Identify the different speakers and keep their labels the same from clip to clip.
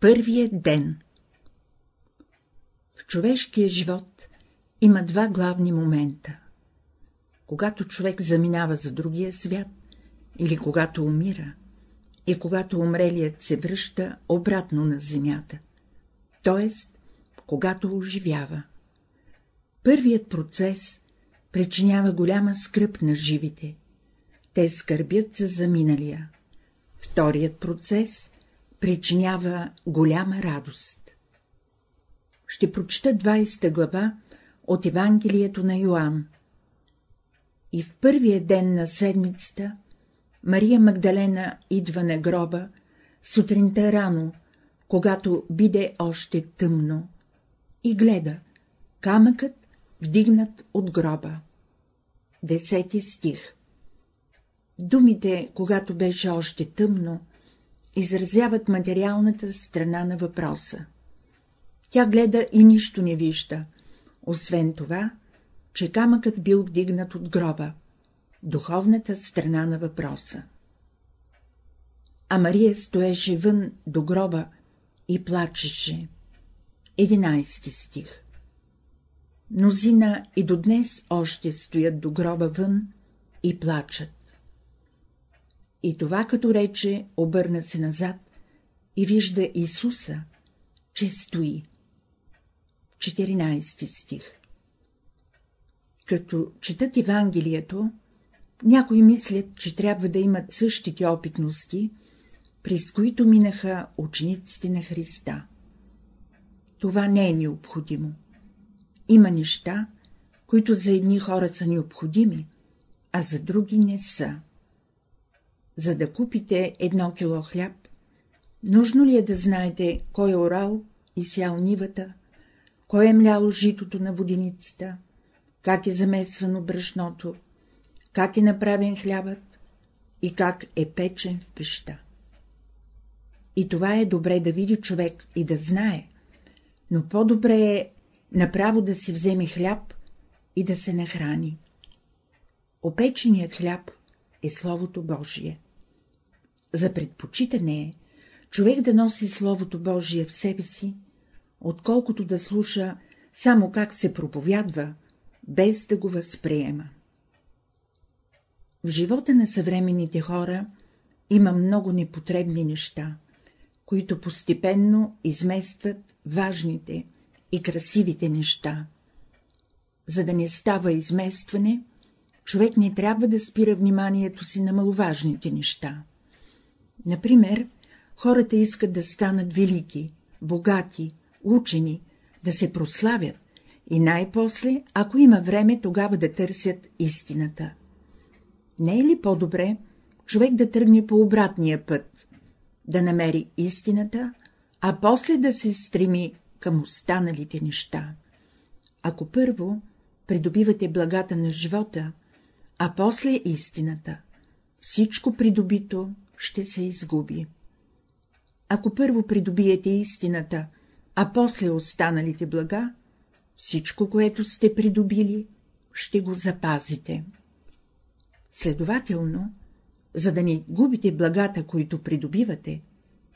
Speaker 1: Първият ден В човешкия живот има два главни момента. Когато човек заминава за другия свят, или когато умира, и когато умрелият се връща обратно на земята, т.е. когато оживява. Първият процес причинява голяма скръп на живите. Те скърбят за заминалия. Вторият процес причинява голяма радост. Ще прочета 20 глава от Евангелието на Йоанн. И в първия ден на седмицата Мария Магдалена идва на гроба сутринта рано, когато биде още тъмно, и гледа камъкът вдигнат от гроба. Десети стих Думите, когато беше още тъмно, изразяват материалната страна на въпроса. Тя гледа и нищо не вижда, освен това, че камъкът бил вдигнат от гроба, духовната страна на въпроса. А Мария стоеше вън до гроба и плачеше. Единайсти стих Мнозина и до днес още стоят до гроба вън и плачат. И това, като рече, обърна се назад и вижда Исуса, че стои. 14 стих Като четат Евангелието, някои мислят, че трябва да имат същите опитности, през които минаха учениците на Христа. Това не е необходимо. Има неща, които за едни хора са необходими, а за други не са за да купите едно кило хляб, нужно ли е да знаете, кой е орал и сял нивата, кой е мляло житото на воденицата, как е замесвано брашното, как е направен хлябът и как е печен в пеща. И това е добре да види човек и да знае, но по-добре е направо да си вземе хляб и да се нахрани. Опеченият хляб е Словото Божие. За предпочитане е човек да носи Словото Божие в себе си, отколкото да слуша само как се проповядва, без да го възприема. В живота на съвременните хора има много непотребни неща, които постепенно изместват важните и красивите неща. За да не става изместване, човек не трябва да спира вниманието си на маловажните неща. Например, хората искат да станат велики, богати, учени, да се прославят и най-после, ако има време, тогава да търсят истината. Не е ли по-добре човек да тръгне по обратния път, да намери истината, а после да се стреми към останалите неща? Ако първо придобивате благата на живота, а после истината, всичко придобито ще се изгуби. Ако първо придобиете истината, а после останалите блага, всичко, което сте придобили, ще го запазите. Следователно, за да не губите благата, които придобивате,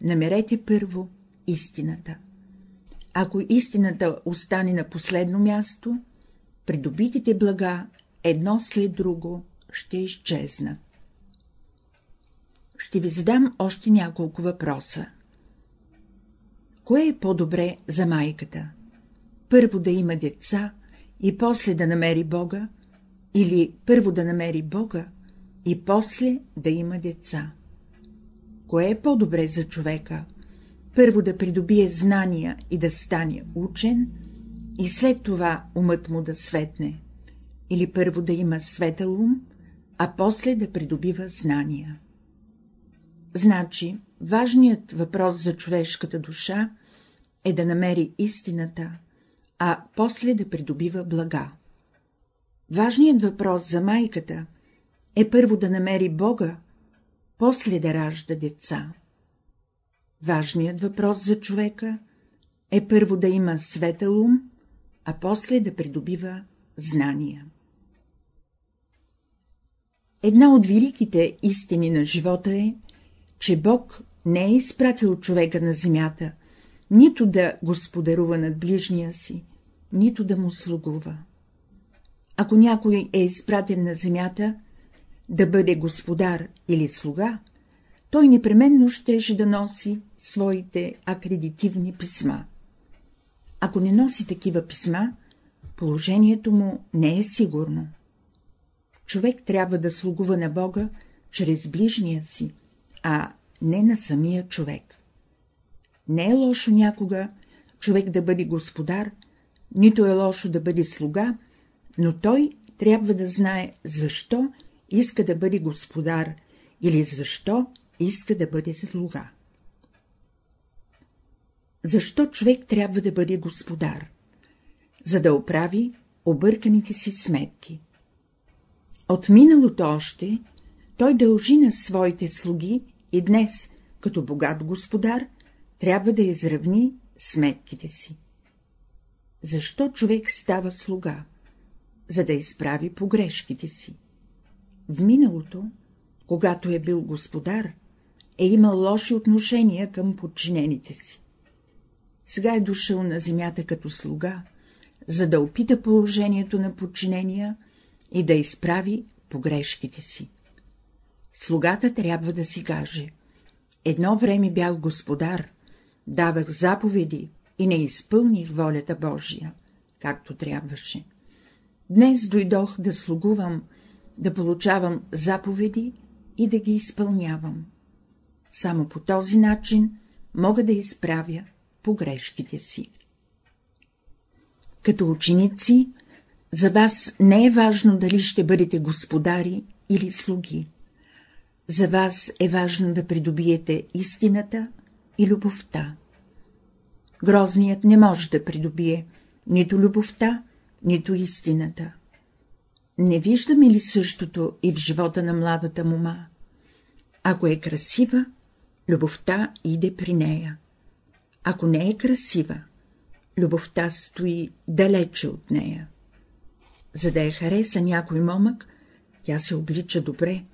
Speaker 1: намерете първо истината. Ако истината остане на последно място, придобитите блага едно след друго ще изчезнат. Ще ви задам още няколко въпроса. Кое е по-добре за майката? Първо да има деца и после да намери Бога, или първо да намери Бога и после да има деца? Кое е по-добре за човека? Първо да придобие знания и да стане учен, и след това умът му да светне, или първо да има светъл ум, а после да придобива знания. Значи, важният въпрос за човешката душа е да намери истината, а после да придобива блага. Важният въпрос за майката е първо да намери Бога, после да ражда деца. Важният въпрос за човека е първо да има светъл ум, а после да придобива знания. Една от великите истини на живота е, че Бог не е изпратил човека на земята, нито да господарува над ближния си, нито да му слугува. Ако някой е изпратен на земята да бъде господар или слуга, той непременно щеше да носи своите акредитивни писма. Ако не носи такива писма, положението му не е сигурно. Човек трябва да слугува на Бога чрез ближния си, а не на самия човек. Не е лошо някога човек да бъде господар, нито е лошо да бъде слуга, но той трябва да знае, защо иска да бъде господар или защо иска да бъде слуга. Защо човек трябва да бъде господар? За да оправи обърканите си сметки. От миналото още той дължи на своите слуги и днес, като богат господар, трябва да изравни сметките си. Защо човек става слуга? За да изправи погрешките си. В миналото, когато е бил господар, е имал лоши отношения към подчинените си. Сега е дошъл на земята като слуга, за да опита положението на подчинения и да изправи погрешките си. Слугата трябва да си каже — едно време бях господар, давах заповеди и не изпълних волята Божия, както трябваше. Днес дойдох да слугувам, да получавам заповеди и да ги изпълнявам. Само по този начин мога да изправя погрешките си. Като ученици, за вас не е важно дали ще бъдете господари или слуги. За вас е важно да придобиете истината и любовта. Грозният не може да придобие нито любовта, нито истината. Не виждаме ли същото и в живота на младата мума? Ако е красива, любовта иде при нея. Ако не е красива, любовта стои далече от нея. За да я хареса някой момък, тя се облича добре,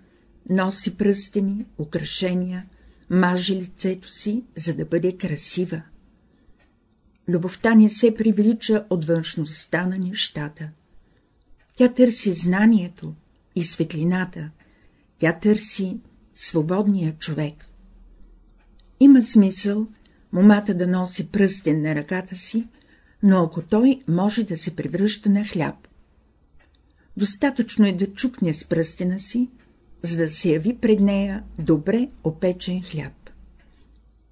Speaker 1: носи пръстени, украшения, мажи лицето си, за да бъде красива. Любовта не се привлича от външността на нещата. Тя търси знанието и светлината, тя търси свободния човек. Има смисъл момата да носи пръстен на ръката си, но ако той може да се превръща на хляб. Достатъчно е да чукне с пръстена си, за да се яви пред нея добре опечен хляб.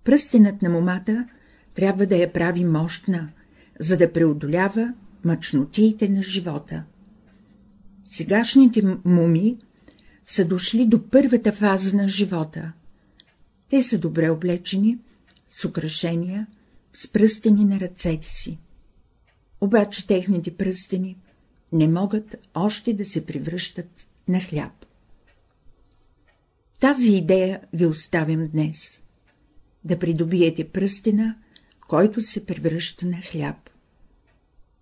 Speaker 1: Пръстенът на момата трябва да я прави мощна, за да преодолява мъчнотиите на живота. Сегашните муми са дошли до първата фаза на живота. Те са добре облечени, с украшения, с пръстени на ръцете си. Обаче техните пръстени не могат още да се превръщат на хляб. Тази идея ви оставям днес — да придобиете пръстена, който се превръща на хляб.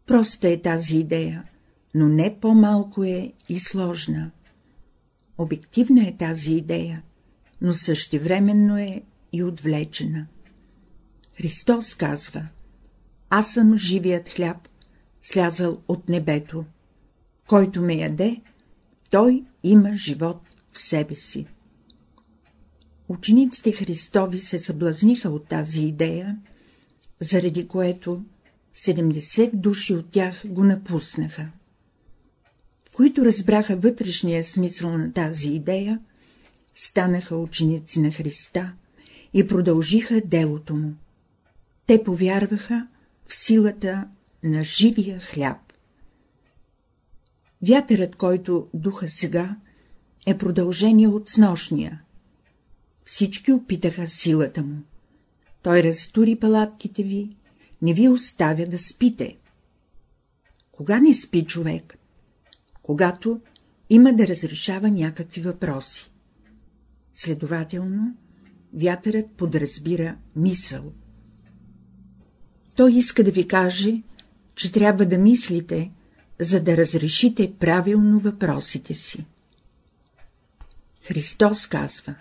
Speaker 1: Проста е тази идея, но не по-малко е и сложна. Обективна е тази идея, но същевременно е и отвлечена. Христос казва — аз съм живият хляб, слязал от небето. Който ме яде, той има живот в себе си. Учениците Христови се съблазниха от тази идея, заради което 70 души от тях го напуснаха. Които разбраха вътрешния смисъл на тази идея, станаха ученици на Христа и продължиха делото му. Те повярваха в силата на живия хляб. Вятърът, който духа сега, е продължение от сношния. Всички опитаха силата му. Той разтури палатките ви, не ви оставя да спите. Кога не спи човек? Когато има да разрешава някакви въпроси. Следователно, вятърът подразбира мисъл. Той иска да ви каже, че трябва да мислите, за да разрешите правилно въпросите си. Христос казва,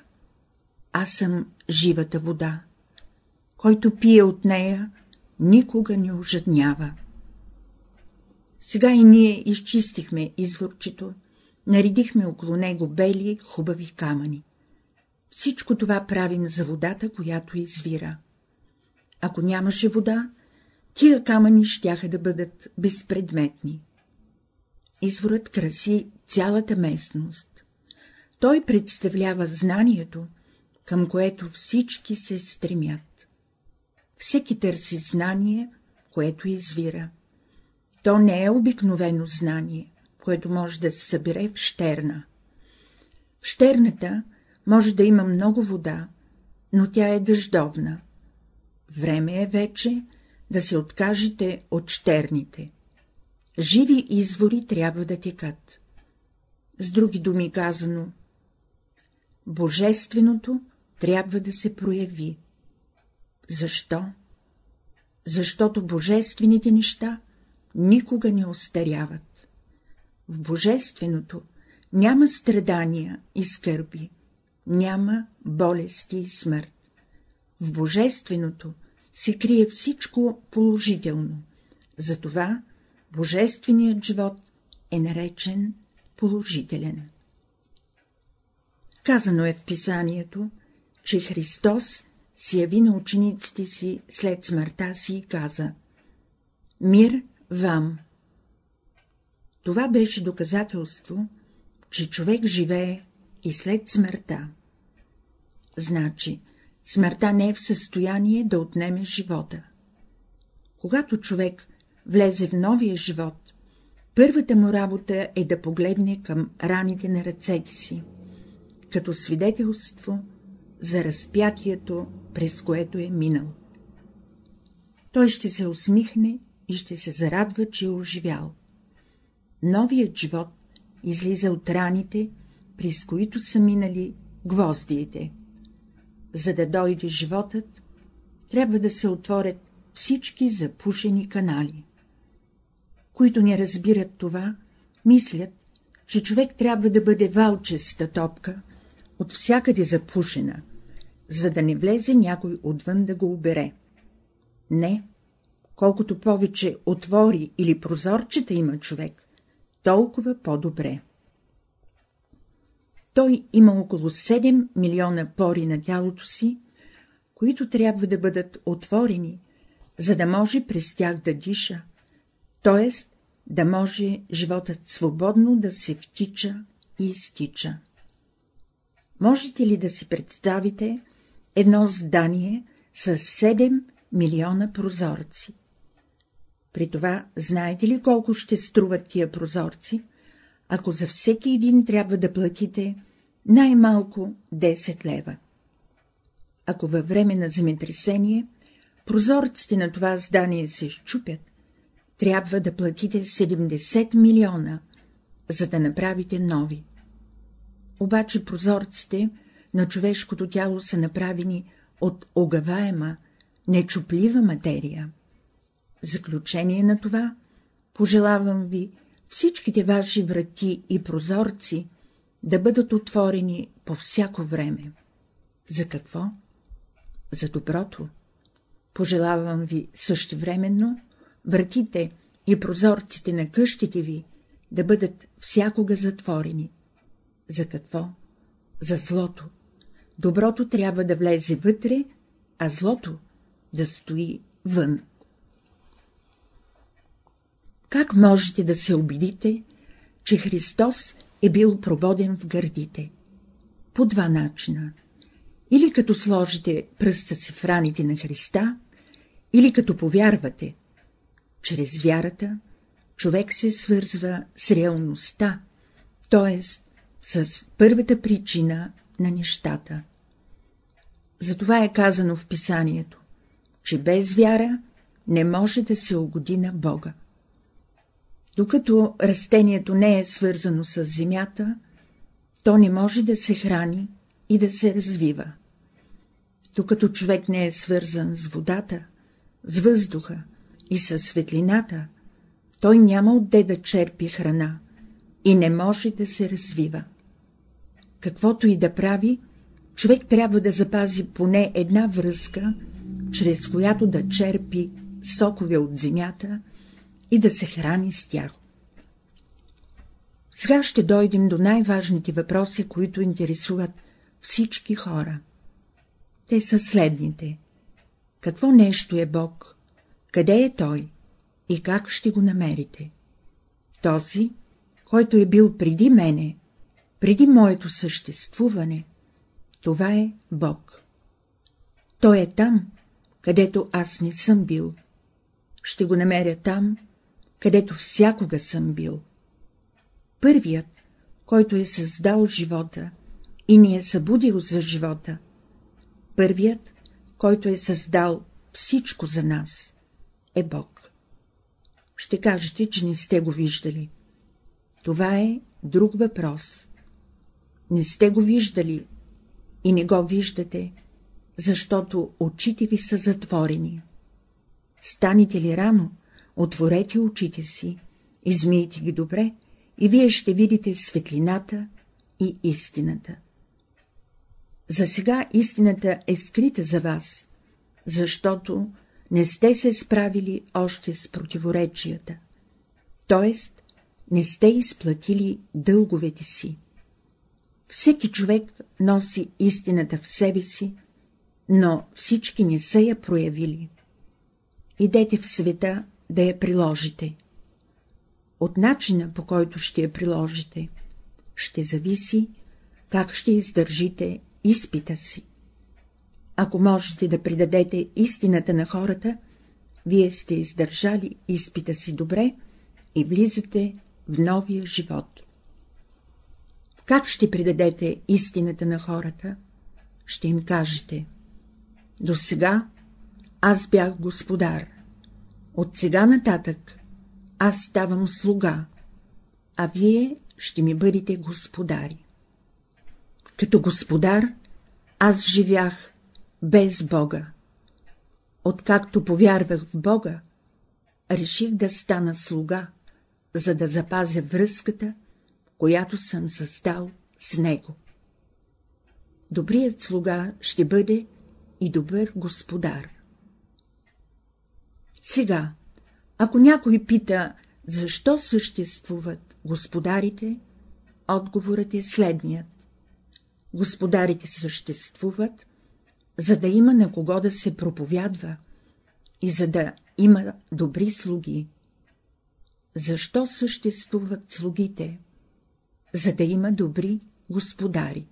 Speaker 1: аз съм живата вода. който пие от нея, никога не ожаднява. Сега и ние изчистихме изворчето, наредихме около него бели, хубави камъни. Всичко това правим за водата, която извира. Ако нямаше вода, тия камъни щяха да бъдат безпредметни. Изворът краси цялата местност. Той представлява знанието, към което всички се стремят. Всеки търси знание, което извира. То не е обикновено знание, което може да се събере в щерна. В щерната може да има много вода, но тя е дъждовна. Време е вече да се откажете от щерните. Живи извори трябва да текат. С други думи казано, Божественото трябва да се прояви. Защо? Защото божествените неща никога не остаряват. В божественото няма страдания и скърби, няма болести и смърт. В божественото се крие всичко положително, затова божественият живот е наречен положителен. Казано е в писанието, че Христос се яви на учениците си след смъртта си и каза — Мир вам! Това беше доказателство, че човек живее и след смъртта. Значи, смъртта не е в състояние да отнеме живота. Когато човек влезе в новия живот, първата му работа е да погледне към раните на ръцете си, като свидетелство за разпятието, през което е минал. Той ще се усмихне и ще се зарадва, че е оживял. Новият живот излиза от раните, през които са минали гвоздиите. За да дойде животът, трябва да се отворят всички запушени канали. Които не разбират това, мислят, че човек трябва да бъде валчеста топка, от всякъде запушена, за да не влезе някой отвън да го обере. Не, колкото повече отвори или прозорчета има човек, толкова по-добре. Той има около 7 милиона пори на тялото си, които трябва да бъдат отворени, за да може през тях да диша, т.е. да може животът свободно да се втича и изтича. Можете ли да си представите едно здание с 7 милиона прозорци? При това знаете ли колко ще струват тия прозорци, ако за всеки един трябва да платите най-малко 10 лева? Ако във време на земетресение прозорците на това здание се щупят, трябва да платите 70 милиона, за да направите нови. Обаче прозорците на човешкото тяло са направени от огаваема, нечуплива материя. Заключение на това, пожелавам ви всичките ваши врати и прозорци да бъдат отворени по всяко време. За какво? За доброто. Пожелавам ви същевременно вратите и прозорците на къщите ви да бъдат всякога затворени. За какво? За злото. Доброто трябва да влезе вътре, а злото да стои вън. Как можете да се убедите, че Христос е бил прободен в гърдите? По два начина. Или като сложите пръста си в раните на Христа, или като повярвате. Чрез вярата човек се свързва с реалността, т.е. с първата причина на нещата. Затова е казано в писанието, че без вяра не може да се угоди на Бога. Докато растението не е свързано с земята, то не може да се храни и да се развива. Докато човек не е свързан с водата, с въздуха и със светлината, той няма отде да черпи храна и не може да се развива. Каквото и да прави, човек трябва да запази поне една връзка чрез която да черпи сокове от земята и да се храни с тях. Сега ще дойдем до най-важните въпроси, които интересуват всички хора. Те са следните. Какво нещо е Бог? Къде е Той? И как ще го намерите? Този, който е бил преди мене, преди моето съществуване, това е Бог. Той е там, където аз не съм бил. Ще го намеря там, където всякога съм бил. Първият, който е създал живота и ни е събудил за живота, първият, който е създал всичко за нас, е Бог. Ще кажете, че не сте го виждали. Това е друг въпрос. Не сте го виждали и не го виждате, защото очите ви са затворени. Станете ли рано, отворете очите си, измийте ги добре и вие ще видите светлината и истината. За сега истината е скрита за вас, защото не сте се справили още с противоречията, т.е. не сте изплатили дълговете си. Всеки човек носи истината в себе си, но всички не са я проявили. Идете в света да я приложите. От начина, по който ще я приложите, ще зависи, как ще издържите изпита си. Ако можете да придадете истината на хората, вие сте издържали изпита си добре и влизате в новия живот. Как ще придадете истината на хората? Ще им кажете. До сега аз бях господар. От сега нататък аз ставам слуга, а вие ще ми бъдете господари. Като господар аз живях без Бога. Откакто повярвах в Бога, реших да стана слуга, за да запазя връзката, която съм създал с Него. Добрият слуга ще бъде и добър господар. Сега, ако някой пита, защо съществуват господарите, отговорът е следният. Господарите съществуват, за да има на кого да се проповядва и за да има добри слуги. Защо съществуват слугите? За да има добри господари.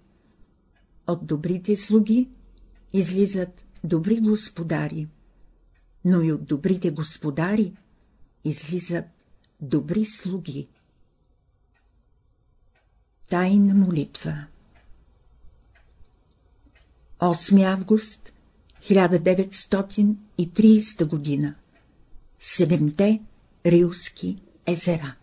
Speaker 1: От добрите слуги излизат добри господари, но и от добрите господари излизат добри слуги. Тайна молитва 8 август 1930 година Седемте Рилски езера